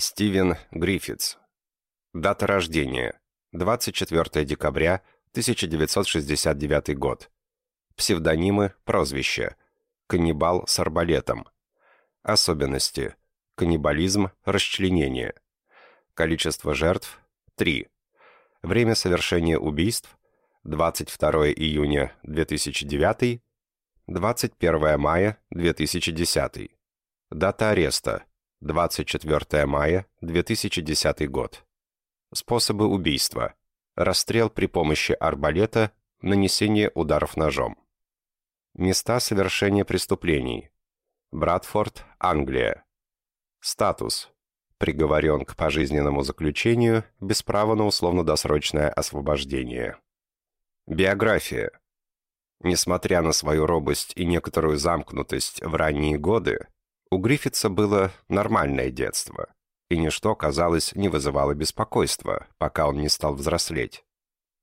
Стивен Гриффитс. Дата рождения. 24 декабря 1969 год. Псевдонимы, прозвище. Каннибал с арбалетом. Особенности. Каннибализм, расчленение. Количество жертв – 3. Время совершения убийств – 22 июня 2009, 21 мая 2010. Дата ареста – 24 мая 2010 год. Способы убийства. Расстрел при помощи арбалета, нанесение ударов ножом. Места совершения преступлений. Братфорд, Англия. Статус. Приговорен к пожизненному заключению без права на условно-досрочное освобождение. Биография. Несмотря на свою робость и некоторую замкнутость в ранние годы, у Гриффитса было нормальное детство, и ничто, казалось, не вызывало беспокойства, пока он не стал взрослеть.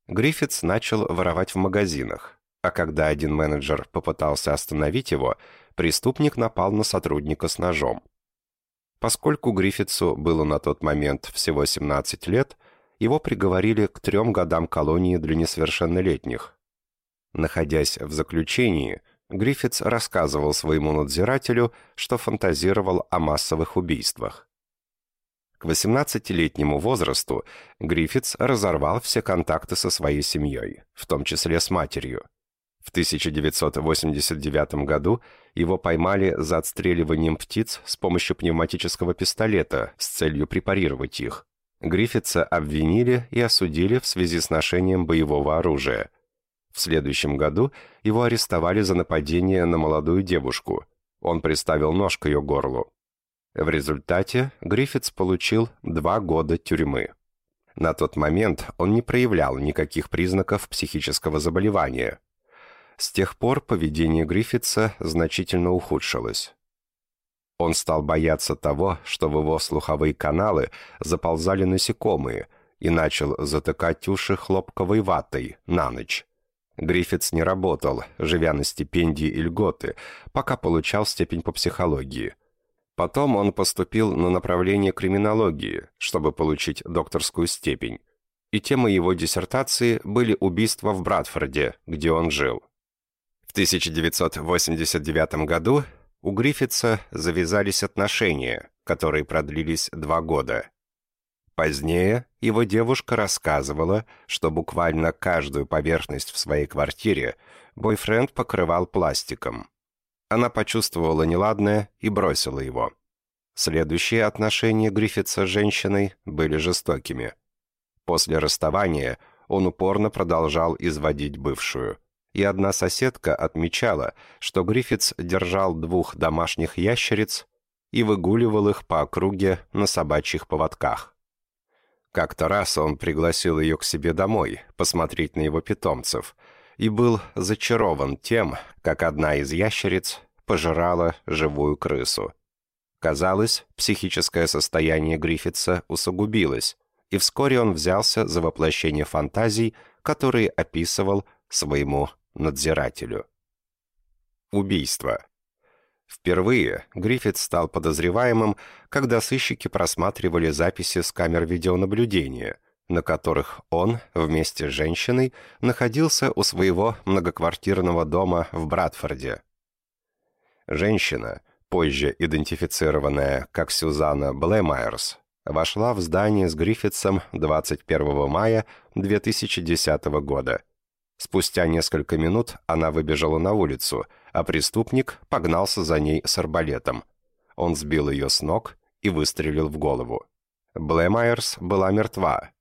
Гриффитс начал воровать в магазинах, а когда один менеджер попытался остановить его, преступник напал на сотрудника с ножом. Поскольку Гриффитсу было на тот момент всего 17 лет, его приговорили к трем годам колонии для несовершеннолетних. Находясь в заключении, Гриффитс рассказывал своему надзирателю, что фантазировал о массовых убийствах. К 18-летнему возрасту Гриффитс разорвал все контакты со своей семьей, в том числе с матерью. В 1989 году его поймали за отстреливанием птиц с помощью пневматического пистолета с целью препарировать их. Гриффитса обвинили и осудили в связи с ношением боевого оружия – в следующем году его арестовали за нападение на молодую девушку. Он приставил нож к ее горлу. В результате Гриффитс получил два года тюрьмы. На тот момент он не проявлял никаких признаков психического заболевания. С тех пор поведение Гриффитса значительно ухудшилось. Он стал бояться того, что в его слуховые каналы заползали насекомые, и начал затыкать уши хлопковой ватой на ночь. Гриффитс не работал, живя на стипендии и льготы, пока получал степень по психологии. Потом он поступил на направление криминологии, чтобы получить докторскую степень. И темой его диссертации были убийства в Братфорде, где он жил. В 1989 году у Гриффитса завязались отношения, которые продлились два года. Позднее его девушка рассказывала, что буквально каждую поверхность в своей квартире бойфренд покрывал пластиком. Она почувствовала неладное и бросила его. Следующие отношения Гриффитса с женщиной были жестокими. После расставания он упорно продолжал изводить бывшую. И одна соседка отмечала, что Гриффитс держал двух домашних ящериц и выгуливал их по округе на собачьих поводках. Как-то раз он пригласил ее к себе домой, посмотреть на его питомцев, и был зачарован тем, как одна из ящериц пожирала живую крысу. Казалось, психическое состояние Гриффитса усугубилось, и вскоре он взялся за воплощение фантазий, которые описывал своему надзирателю. Убийство. Впервые Гриффит стал подозреваемым, когда сыщики просматривали записи с камер видеонаблюдения, на которых он вместе с женщиной находился у своего многоквартирного дома в Братфорде. Женщина, позже идентифицированная как Сюзанна Блэмайерс, вошла в здание с Гриффитсом 21 мая 2010 года. Спустя несколько минут она выбежала на улицу – а преступник погнался за ней с арбалетом. Он сбил ее с ног и выстрелил в голову. Блэмайерс была мертва,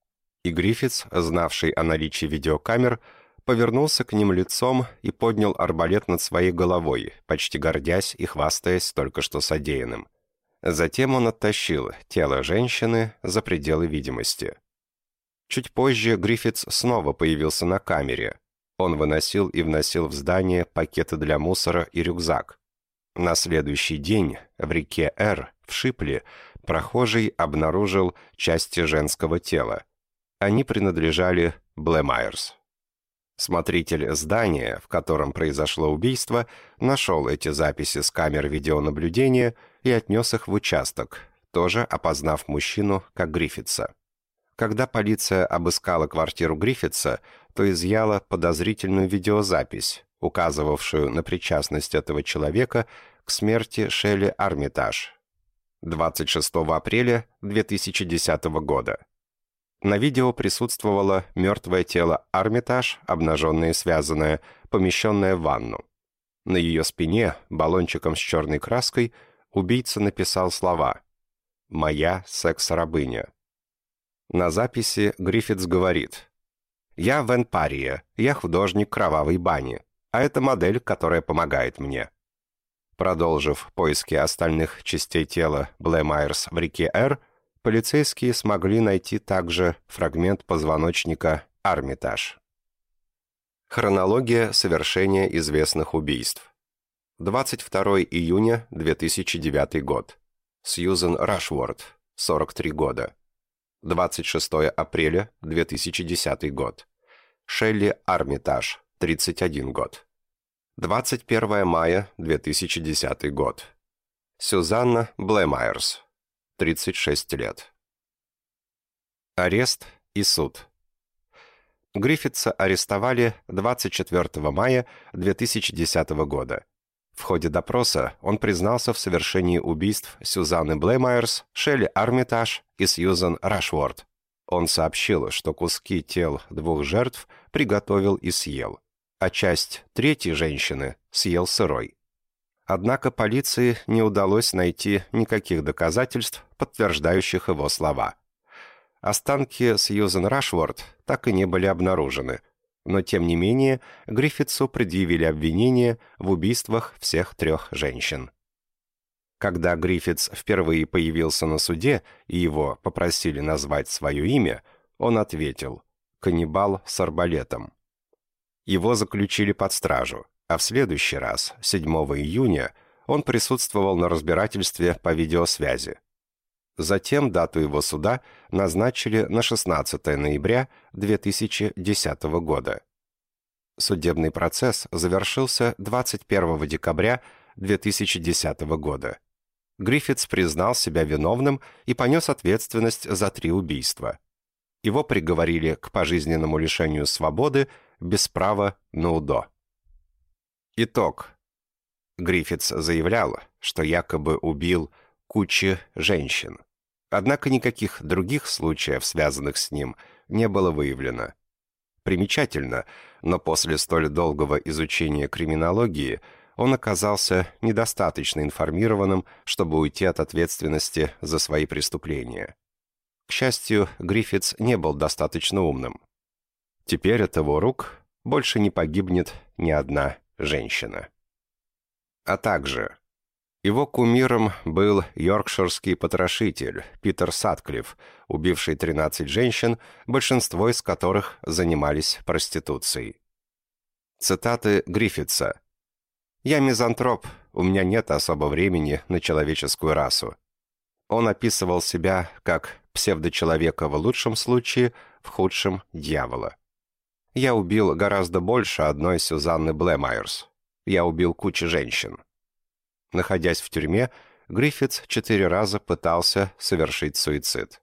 и Гриффитс, знавший о наличии видеокамер, повернулся к ним лицом и поднял арбалет над своей головой, почти гордясь и хвастаясь только что содеянным. Затем он оттащил тело женщины за пределы видимости. Чуть позже Гриффитс снова появился на камере, он выносил и вносил в здание пакеты для мусора и рюкзак. На следующий день в реке Эр, в Шипле, прохожий обнаружил части женского тела. Они принадлежали Блэмайерс. Смотритель здания, в котором произошло убийство, нашел эти записи с камер видеонаблюдения и отнес их в участок, тоже опознав мужчину как Гриффитса. Когда полиция обыскала квартиру Гриффитса, то изъяла подозрительную видеозапись, указывавшую на причастность этого человека к смерти Шелли Армитаж 26 апреля 2010 года. На видео присутствовало мертвое тело Армитаж, обнаженное и связанное, помещенное в ванну. На ее спине, баллончиком с черной краской, убийца написал слова «Моя секс-рабыня». На записи Гриффитс говорит «Я Вен Пария, я художник кровавой бани, а это модель, которая помогает мне». Продолжив поиски остальных частей тела Блэ Майерс в реке Эр, полицейские смогли найти также фрагмент позвоночника Армитаж. Хронология совершения известных убийств. 22 июня 2009 год. Сьюзен Рашворд, 43 года. 26 апреля 2010 год. Шелли Армитаж, 31 год. 21 мая 2010 год. Сюзанна Блэмайерс, 36 лет. Арест и суд. Гриффитса арестовали 24 мая 2010 года. В ходе допроса он признался в совершении убийств Сюзанны Блеймайерс, Шелли Армитаж и Сьюзан Рашворд. Он сообщил, что куски тел двух жертв приготовил и съел, а часть третьей женщины съел сырой. Однако полиции не удалось найти никаких доказательств, подтверждающих его слова. Останки Сьюзен Рашворд так и не были обнаружены, но тем не менее Гриффитсу предъявили обвинение в убийствах всех трех женщин. Когда Гриффитс впервые появился на суде и его попросили назвать свое имя, он ответил «Каннибал с арбалетом». Его заключили под стражу, а в следующий раз, 7 июня, он присутствовал на разбирательстве по видеосвязи. Затем дату его суда назначили на 16 ноября 2010 года. Судебный процесс завершился 21 декабря 2010 года. Гриффитс признал себя виновным и понес ответственность за три убийства. Его приговорили к пожизненному лишению свободы без права на УДО. Итог. Гриффитс заявлял, что якобы убил кучу женщин. Однако никаких других случаев, связанных с ним, не было выявлено. Примечательно, но после столь долгого изучения криминологии он оказался недостаточно информированным, чтобы уйти от ответственности за свои преступления. К счастью, Гриффитс не был достаточно умным. Теперь от его рук больше не погибнет ни одна женщина. А также его кумиром был йоркширский потрошитель Питер Сатклифф, убивший 13 женщин, большинство из которых занимались проституцией. Цитаты Гриффитса. «Я мизантроп, у меня нет особо времени на человеческую расу». Он описывал себя как псевдочеловека в лучшем случае, в худшем – дьявола. «Я убил гораздо больше одной Сюзанны Блэмайерс. Я убил кучу женщин». Находясь в тюрьме, Гриффитс четыре раза пытался совершить суицид.